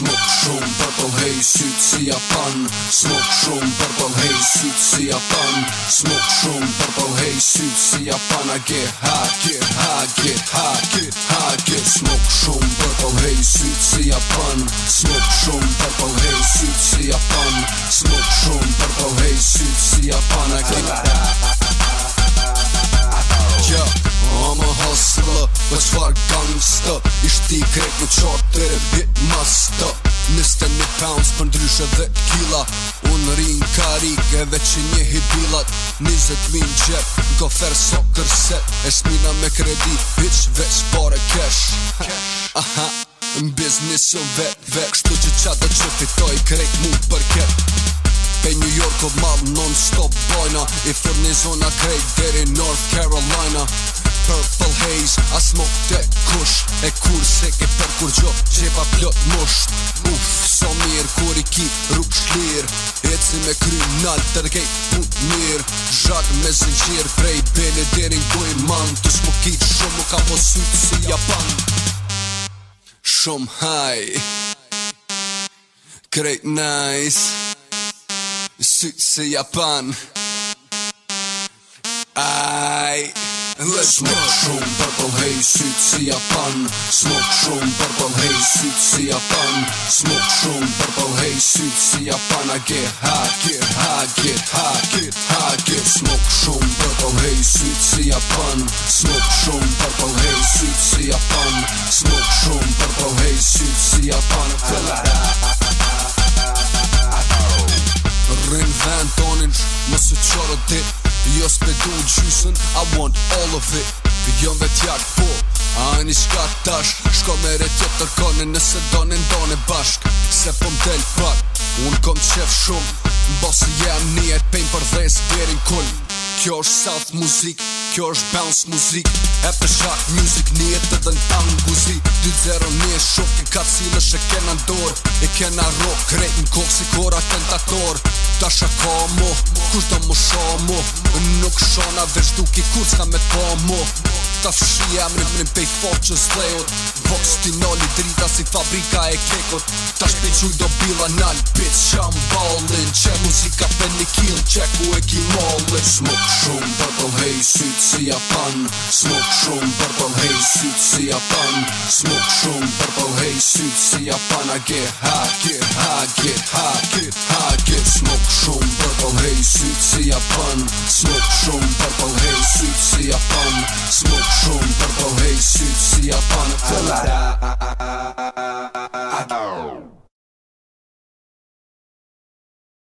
Smok shumë për për hej sytë si japan Smok shumë për për hej sytë si japan Smok shumë për për hej sytë si japan A get high, get high, get high, get high, get Smok shumë për për hej sytë si japan Smok shumë për për hej sytë si japan Smok shumë për për hej sytë si japan A get high qartë të rebit pounds për ndryshe dhe kila Unë rinë karik edhe që një hibilat Nizet min qep, go fair soccer set Esmina me kredi, bitch veç pare cash Aha, në biznis jo vet vet Kështu që qatë që fitoj krejt mu për kep Pe New York of mom non stop bojna I fur zona krejt deri North Carolina Purple haze, Mori ki rup shkir Eci me kry nalë tërgej put mirë Zhat me zë gjirë Frej bene derin goj manë Të shmo shumë më ka po si japan Shumë haj Krejt nice Sytë si japan Ajë Dhe smok shumë për pëll hej sytë si japan Smok shumë për A get high, get high, get high, get high, get Smok shumë për pëll hej sytë si japan Smok shumë për pëll hej sytë si japan Jo s'pe du në gjysën, I want all of it Dhe jom dhe t'jak po, a një shka tash Shko me re tjetë tërkone nëse donë në bashk Se pëm po del pak, unë kom qef shumë Në bosë jam një e pëjmë për dhe së kull Kjo është South Music Kjo është bounce muzik E për shak muzik Një e të dënë tangë guzi 2-0 një shok Kënë ka cilë e kena ndor E kena rock Krejt në kokë si kora tentator Ta shaka mo Kus do mu sha Nuk shana veç duki kur s'ka me t'pa mo Ta fshia më rëmën pej fort që s'lejot Vox t'i noli drita si fabrika e kekot Ta shpe do bila nal Bitch, I'm ballin' Qe muzika për një kill Qe ku e ki mallin' Smok shumë sytë si Japan Smok shumë përpër hej sytë si Japan Smok shumë përpër hej sytë si Japan A get ha, get ha, get ha, get ha, get Smok shumë përpër hej sytë si Japan Smok shumë përpër hej sytë si Japan Smok A la